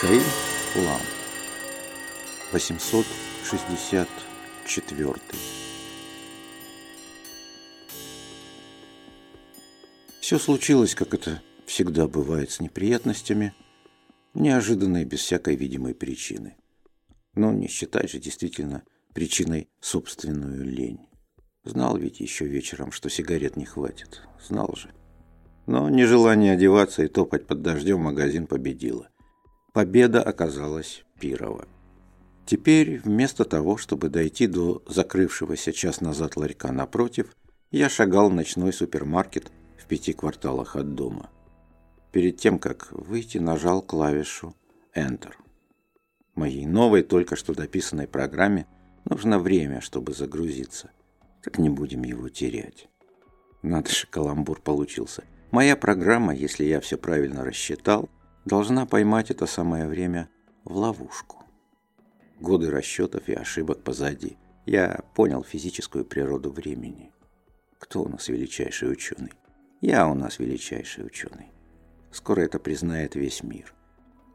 Михаил Лам 864 Все случилось, как это всегда бывает с неприятностями, неожиданно и без всякой видимой причины. Но не считать же действительно причиной собственную лень. Знал ведь еще вечером, что сигарет не хватит. Знал же. Но нежелание одеваться и топать под дождем магазин победило. Победа оказалась Пирова. Теперь, вместо того, чтобы дойти до закрывшегося час назад ларька напротив, я шагал в ночной супермаркет в пяти кварталах от дома. Перед тем, как выйти, нажал клавишу Enter. Моей новой, только что дописанной программе нужно время, чтобы загрузиться. Так не будем его терять. Надо же, каламбур получился. Моя программа, если я все правильно рассчитал, должна поймать это самое время в ловушку. Годы расчетов и ошибок позади. Я понял физическую природу времени. Кто у нас величайший ученый? Я у нас величайший ученый. Скоро это признает весь мир.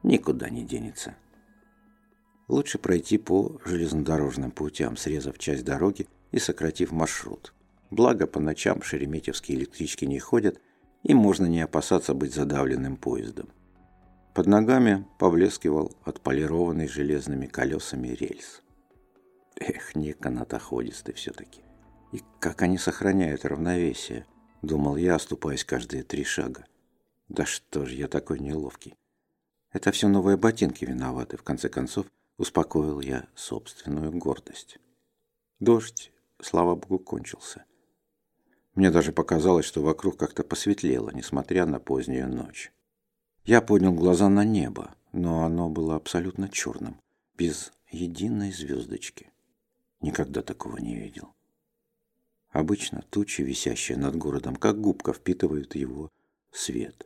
Никуда не денется. Лучше пройти по железнодорожным путям, срезав часть дороги и сократив маршрут. Благо, по ночам шереметьевские электрички не ходят, и можно не опасаться быть задавленным поездом. Под ногами поблескивал отполированный железными колесами рельс. Эх, не канатоходистый все-таки. И как они сохраняют равновесие, думал я, оступаясь каждые три шага. Да что ж я такой неловкий. Это все новые ботинки виноваты, в конце концов, успокоил я собственную гордость. Дождь, слава богу, кончился. Мне даже показалось, что вокруг как-то посветлело, несмотря на позднюю ночь. Я поднял глаза на небо, но оно было абсолютно черным, без единой звездочки. Никогда такого не видел. Обычно тучи, висящие над городом, как губка, впитывают его свет.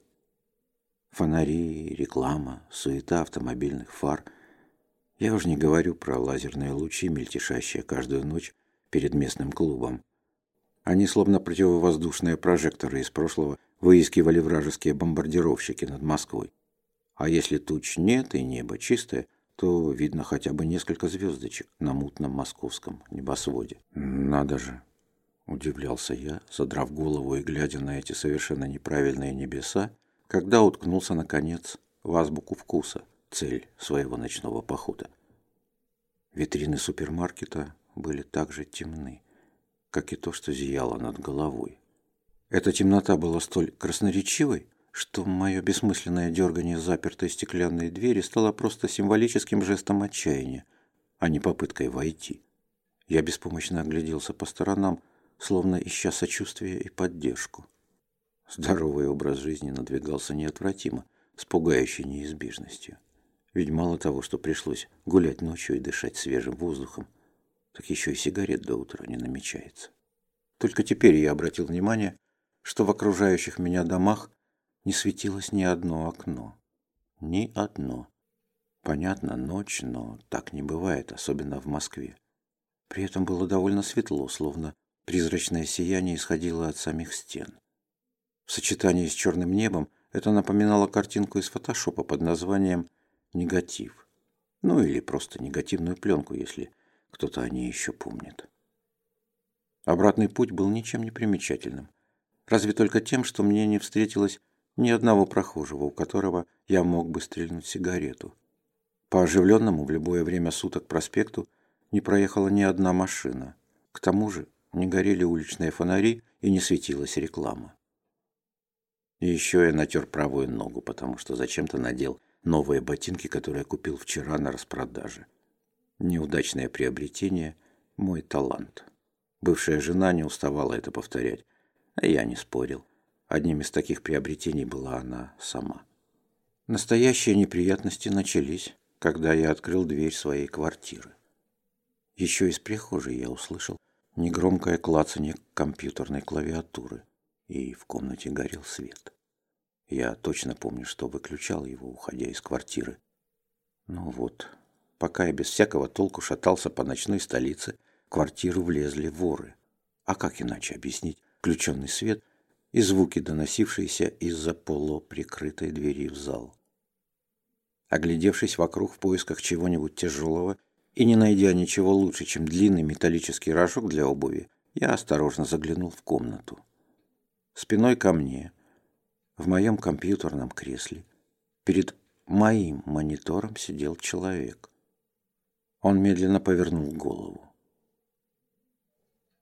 Фонари, реклама, суета автомобильных фар. Я уже не говорю про лазерные лучи, мельтешащие каждую ночь перед местным клубом. Они словно противовоздушные прожекторы из прошлого выискивали вражеские бомбардировщики над Москвой. А если туч нет и небо чистое, то видно хотя бы несколько звездочек на мутном московском небосводе. Надо же, удивлялся я, задрав голову и глядя на эти совершенно неправильные небеса, когда уткнулся, наконец, в азбуку вкуса, цель своего ночного похода. Витрины супермаркета были так же темны, как и то, что зияло над головой. Эта темнота была столь красноречивой, что мое бессмысленное дергание запертой стеклянной двери стало просто символическим жестом отчаяния, а не попыткой войти. Я беспомощно огляделся по сторонам, словно ища сочувствия и поддержку. Здоровый образ жизни надвигался неотвратимо, с пугающей неизбежностью. Ведь мало того, что пришлось гулять ночью и дышать свежим воздухом, так еще и сигарет до утра не намечается. Только теперь я обратил внимание, что в окружающих меня домах не светилось ни одно окно. Ни одно. Понятно, ночь, но так не бывает, особенно в Москве. При этом было довольно светло, словно призрачное сияние исходило от самих стен. В сочетании с черным небом это напоминало картинку из фотошопа под названием «Негатив». Ну или просто негативную пленку, если кто-то о ней еще помнит. Обратный путь был ничем не примечательным. Разве только тем, что мне не встретилось ни одного прохожего, у которого я мог бы стрельнуть сигарету. По оживленному в любое время суток проспекту не проехала ни одна машина. К тому же не горели уличные фонари и не светилась реклама. И еще я натер правую ногу, потому что зачем-то надел новые ботинки, которые купил вчера на распродаже. Неудачное приобретение – мой талант. Бывшая жена не уставала это повторять. Я не спорил. Одним из таких приобретений была она сама. Настоящие неприятности начались, когда я открыл дверь своей квартиры. Еще из прихожей я услышал негромкое клацанье компьютерной клавиатуры, и в комнате горел свет. Я точно помню, что выключал его, уходя из квартиры. Ну вот, пока я без всякого толку шатался по ночной столице, в квартиру влезли воры. А как иначе объяснить включенный свет и звуки, доносившиеся из-за полуприкрытой двери в зал. Оглядевшись вокруг в поисках чего-нибудь тяжелого и не найдя ничего лучше, чем длинный металлический рожок для обуви, я осторожно заглянул в комнату. Спиной ко мне, в моем компьютерном кресле, перед моим монитором сидел человек. Он медленно повернул голову.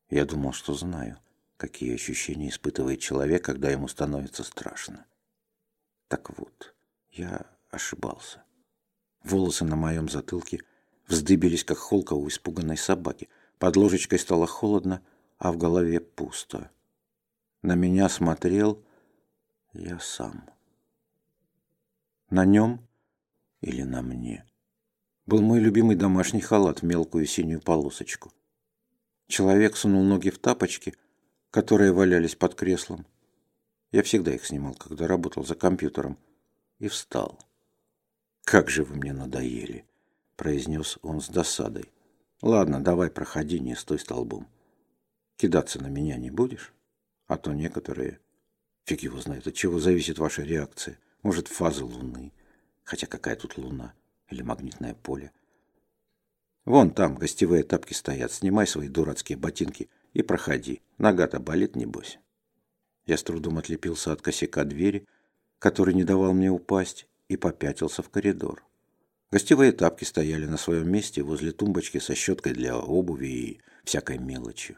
Я думал, что знаю, какие ощущения испытывает человек, когда ему становится страшно. Так вот, я ошибался. Волосы на моем затылке вздыбились, как холка у испуганной собаки. Под ложечкой стало холодно, а в голове пусто. На меня смотрел я сам. На нем или на мне был мой любимый домашний халат в мелкую синюю полосочку. Человек сунул ноги в тапочки, которые валялись под креслом. Я всегда их снимал, когда работал за компьютером, и встал. «Как же вы мне надоели!» — произнес он с досадой. «Ладно, давай проходи, не стой столбом. Кидаться на меня не будешь? А то некоторые... Фиг его знает, от чего зависит ваша реакция. Может, фаза Луны. Хотя какая тут Луна? Или магнитное поле? Вон там гостевые тапки стоят. Снимай свои дурацкие ботинки и проходи. Нога-то болит, небось. Я с трудом отлепился от косяка двери, который не давал мне упасть, и попятился в коридор. Гостевые тапки стояли на своем месте возле тумбочки со щеткой для обуви и всякой мелочью.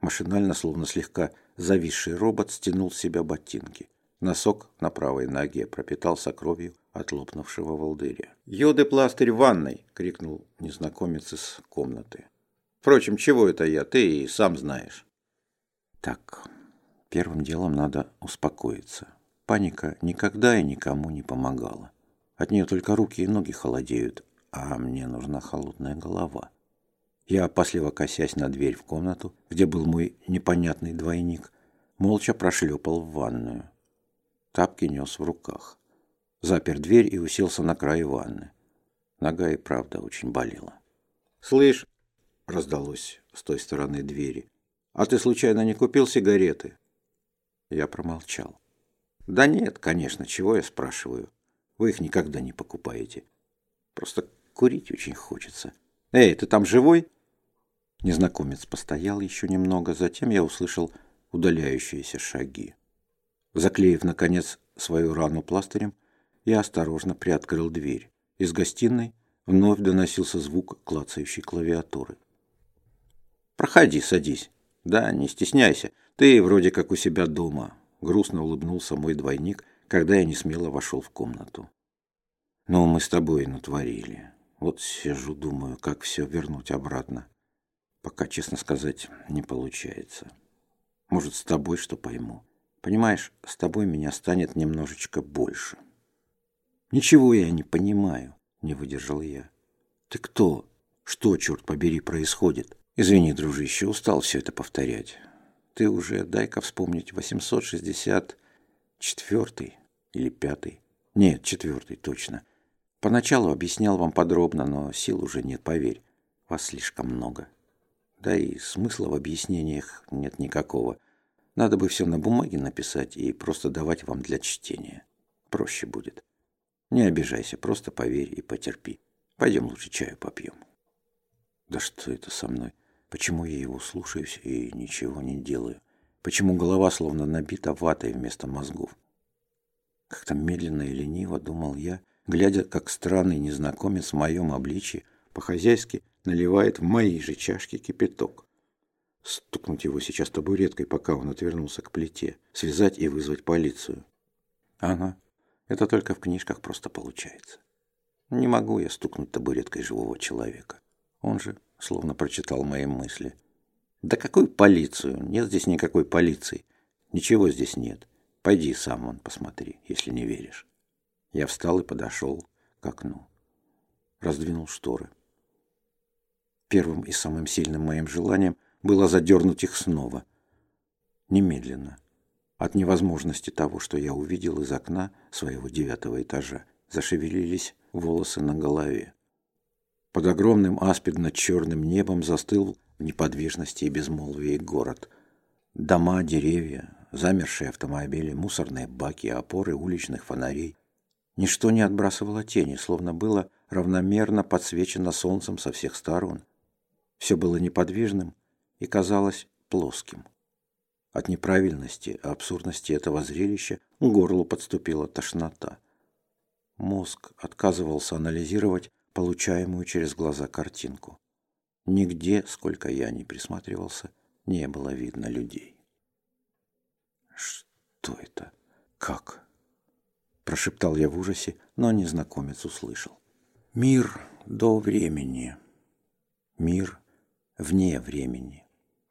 Машинально, словно слегка зависший робот, стянул с себя ботинки. Носок на правой ноге пропитался кровью от лопнувшего волдыря. «Йоды пластырь в ванной!» — крикнул незнакомец из комнаты. «Впрочем, чего это я? Ты и сам знаешь». Так, первым делом надо успокоиться. Паника никогда и никому не помогала. От нее только руки и ноги холодеют, а мне нужна холодная голова. Я, опасливо косясь на дверь в комнату, где был мой непонятный двойник, молча прошлепал в ванную. Тапки нес в руках. Запер дверь и уселся на край ванны. Нога и правда очень болела. «Слышь!» — раздалось с той стороны двери. «А ты случайно не купил сигареты?» Я промолчал. Да нет, конечно, чего я спрашиваю. Вы их никогда не покупаете. Просто курить очень хочется. Эй, ты там живой? Незнакомец постоял еще немного, затем я услышал удаляющиеся шаги. Заклеив, наконец, свою рану пластырем, я осторожно приоткрыл дверь. Из гостиной вновь доносился звук клацающей клавиатуры. «Проходи, садись. Да, не стесняйся. Ты вроде как у себя дома. Грустно улыбнулся мой двойник, когда я не смело вошел в комнату. «Ну, мы с тобой натворили. Вот сижу, думаю, как все вернуть обратно. Пока, честно сказать, не получается. Может, с тобой что пойму. Понимаешь, с тобой меня станет немножечко больше». «Ничего я не понимаю», — не выдержал я. «Ты кто? Что, черт побери, происходит?» «Извини, дружище, устал все это повторять ты уже, дай-ка вспомнить, 864 или пятый. Нет, четвертый, точно. Поначалу объяснял вам подробно, но сил уже нет, поверь. Вас слишком много. Да и смысла в объяснениях нет никакого. Надо бы все на бумаге написать и просто давать вам для чтения. Проще будет. Не обижайся, просто поверь и потерпи. Пойдем лучше чаю попьем. Да что это со мной? Почему я его слушаюсь и ничего не делаю? Почему голова словно набита ватой вместо мозгов? Как-то медленно и лениво думал я, глядя, как странный незнакомец в моем обличье по-хозяйски наливает в мои же чашки кипяток. Стукнуть его сейчас табуреткой, пока он отвернулся к плите, связать и вызвать полицию. Ага, это только в книжках просто получается. Не могу я стукнуть табуреткой живого человека. Он же словно прочитал мои мысли. «Да какую полицию? Нет здесь никакой полиции. Ничего здесь нет. Пойди сам вон посмотри, если не веришь». Я встал и подошел к окну. Раздвинул шторы. Первым и самым сильным моим желанием было задернуть их снова. Немедленно. От невозможности того, что я увидел из окна своего девятого этажа, зашевелились волосы на голове. Под огромным аспидно-черным небом застыл в неподвижности и безмолвии город. Дома, деревья, замершие автомобили, мусорные баки, опоры уличных фонарей. Ничто не отбрасывало тени, словно было равномерно подсвечено солнцем со всех сторон. Все было неподвижным и казалось плоским. От неправильности, абсурдности этого зрелища к горлу подступила тошнота. Мозг отказывался анализировать получаемую через глаза картинку. Нигде, сколько я не присматривался, не было видно людей. «Что это? Как?» Прошептал я в ужасе, но незнакомец услышал. «Мир до времени. Мир вне времени.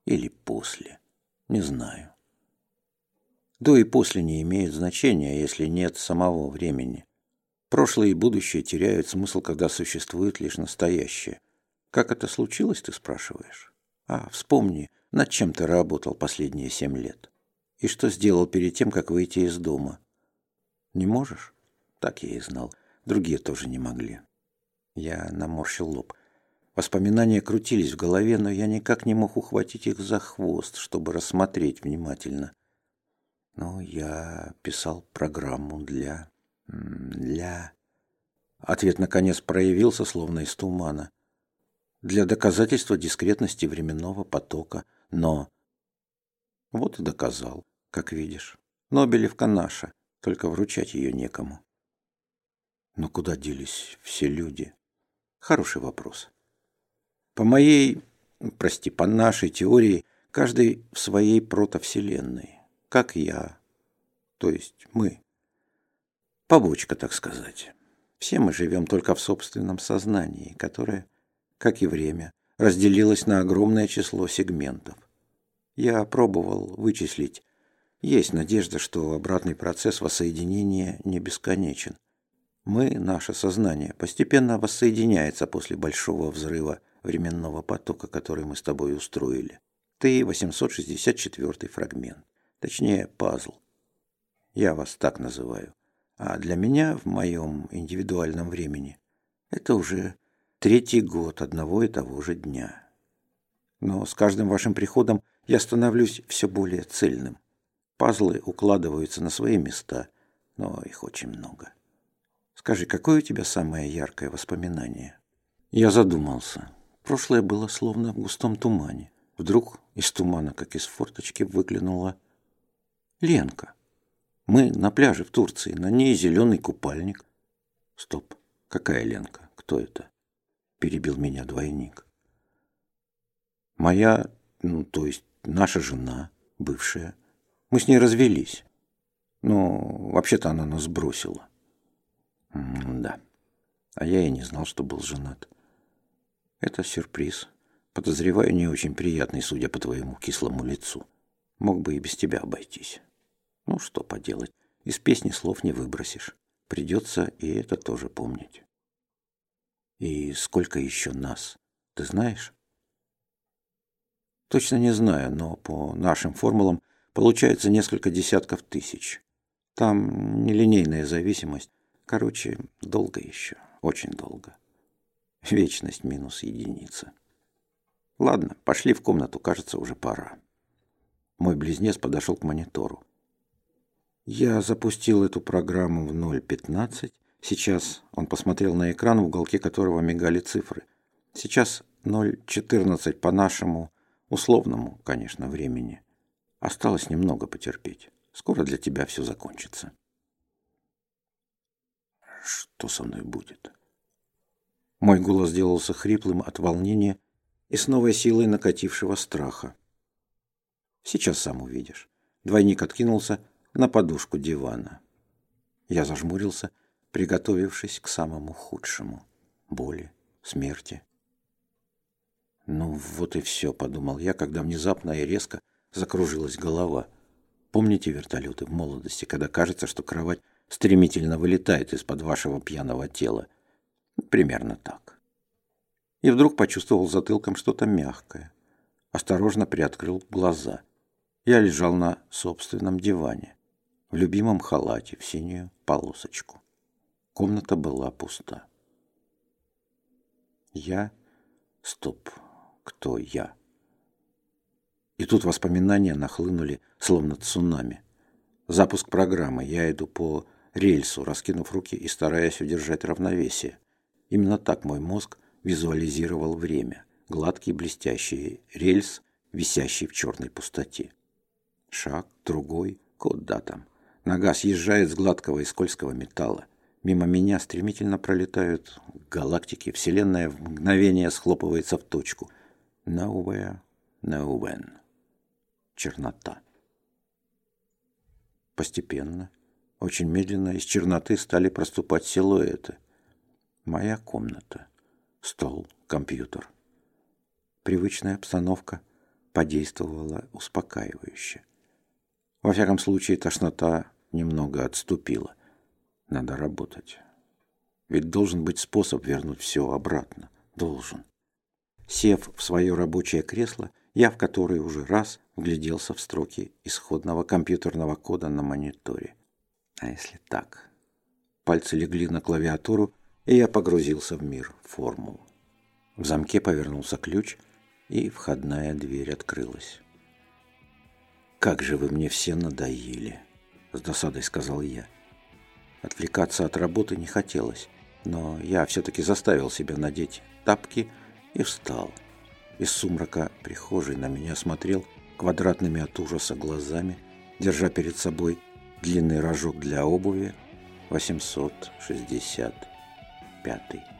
Или после. Не знаю. До и после не имеют значения, если нет самого времени. Прошлое и будущее теряют смысл, когда существует лишь настоящее. Как это случилось, ты спрашиваешь? А, вспомни, над чем ты работал последние семь лет. И что сделал перед тем, как выйти из дома. Не можешь? Так я и знал. Другие тоже не могли. Я наморщил лоб. Воспоминания крутились в голове, но я никак не мог ухватить их за хвост, чтобы рассмотреть внимательно. Но я писал программу для для... Ответ, наконец, проявился, словно из тумана. Для доказательства дискретности временного потока. Но... Вот и доказал, как видишь. Нобелевка наша, только вручать ее некому. Но куда делись все люди? Хороший вопрос. По моей, прости, по нашей теории, каждый в своей протовселенной. Как я, то есть мы. Побочка, так сказать. Все мы живем только в собственном сознании, которое, как и время, разделилось на огромное число сегментов. Я пробовал вычислить. Есть надежда, что обратный процесс воссоединения не бесконечен. Мы, наше сознание, постепенно воссоединяется после большого взрыва временного потока, который мы с тобой устроили. Ты 864 фрагмент. Точнее, пазл. Я вас так называю. А для меня в моем индивидуальном времени это уже третий год одного и того же дня. Но с каждым вашим приходом я становлюсь все более цельным. Пазлы укладываются на свои места, но их очень много. Скажи, какое у тебя самое яркое воспоминание? Я задумался. Прошлое было словно в густом тумане. Вдруг из тумана, как из форточки, выглянула Ленка. Мы на пляже в Турции, на ней зеленый купальник. Стоп, какая Ленка? Кто это? Перебил меня двойник. Моя, ну, то есть наша жена, бывшая. Мы с ней развелись. Но вообще-то она нас бросила. М да. А я и не знал, что был женат. Это сюрприз. Подозреваю, не очень приятный, судя по твоему кислому лицу. Мог бы и без тебя обойтись. Ну, что поделать, из песни слов не выбросишь. Придется и это тоже помнить. И сколько еще нас, ты знаешь? Точно не знаю, но по нашим формулам получается несколько десятков тысяч. Там нелинейная зависимость. Короче, долго еще, очень долго. Вечность минус единица. Ладно, пошли в комнату, кажется, уже пора. Мой близнец подошел к монитору. Я запустил эту программу в 0.15. Сейчас он посмотрел на экран, в уголке которого мигали цифры. Сейчас 0.14 по нашему условному, конечно, времени. Осталось немного потерпеть. Скоро для тебя все закончится. Что со мной будет? Мой голос сделался хриплым от волнения и с новой силой накатившего страха. Сейчас сам увидишь. Двойник откинулся, на подушку дивана. Я зажмурился, приготовившись к самому худшему – боли, смерти. «Ну вот и все», – подумал я, когда внезапно и резко закружилась голова. Помните вертолеты в молодости, когда кажется, что кровать стремительно вылетает из-под вашего пьяного тела? Примерно так. И вдруг почувствовал затылком что-то мягкое. Осторожно приоткрыл глаза. Я лежал на собственном диване в любимом халате в синюю полосочку. Комната была пуста. Я... Стоп. Кто я? И тут воспоминания нахлынули, словно цунами. Запуск программы. Я иду по рельсу, раскинув руки и стараясь удержать равновесие. Именно так мой мозг визуализировал время. Гладкий блестящий рельс, висящий в черной пустоте. Шаг, другой, куда там. Нога съезжает с гладкого и скользкого металла. Мимо меня стремительно пролетают галактики. Вселенная в мгновение схлопывается в точку. Nowhere, no when. Чернота. Постепенно, очень медленно из черноты стали проступать силуэты. Моя комната. Стол, компьютер. Привычная обстановка подействовала успокаивающе. Во всяком случае, тошнота немного отступила. Надо работать. Ведь должен быть способ вернуть все обратно. Должен. Сев в свое рабочее кресло, я в который уже раз вгляделся в строки исходного компьютерного кода на мониторе. А если так? Пальцы легли на клавиатуру, и я погрузился в мир формул. В замке повернулся ключ, и входная дверь открылась. «Как же вы мне все надоели!» – с досадой сказал я. Отвлекаться от работы не хотелось, но я все-таки заставил себя надеть тапки и встал. Из сумрака прихожей на меня смотрел квадратными от ужаса глазами, держа перед собой длинный рожок для обуви 865.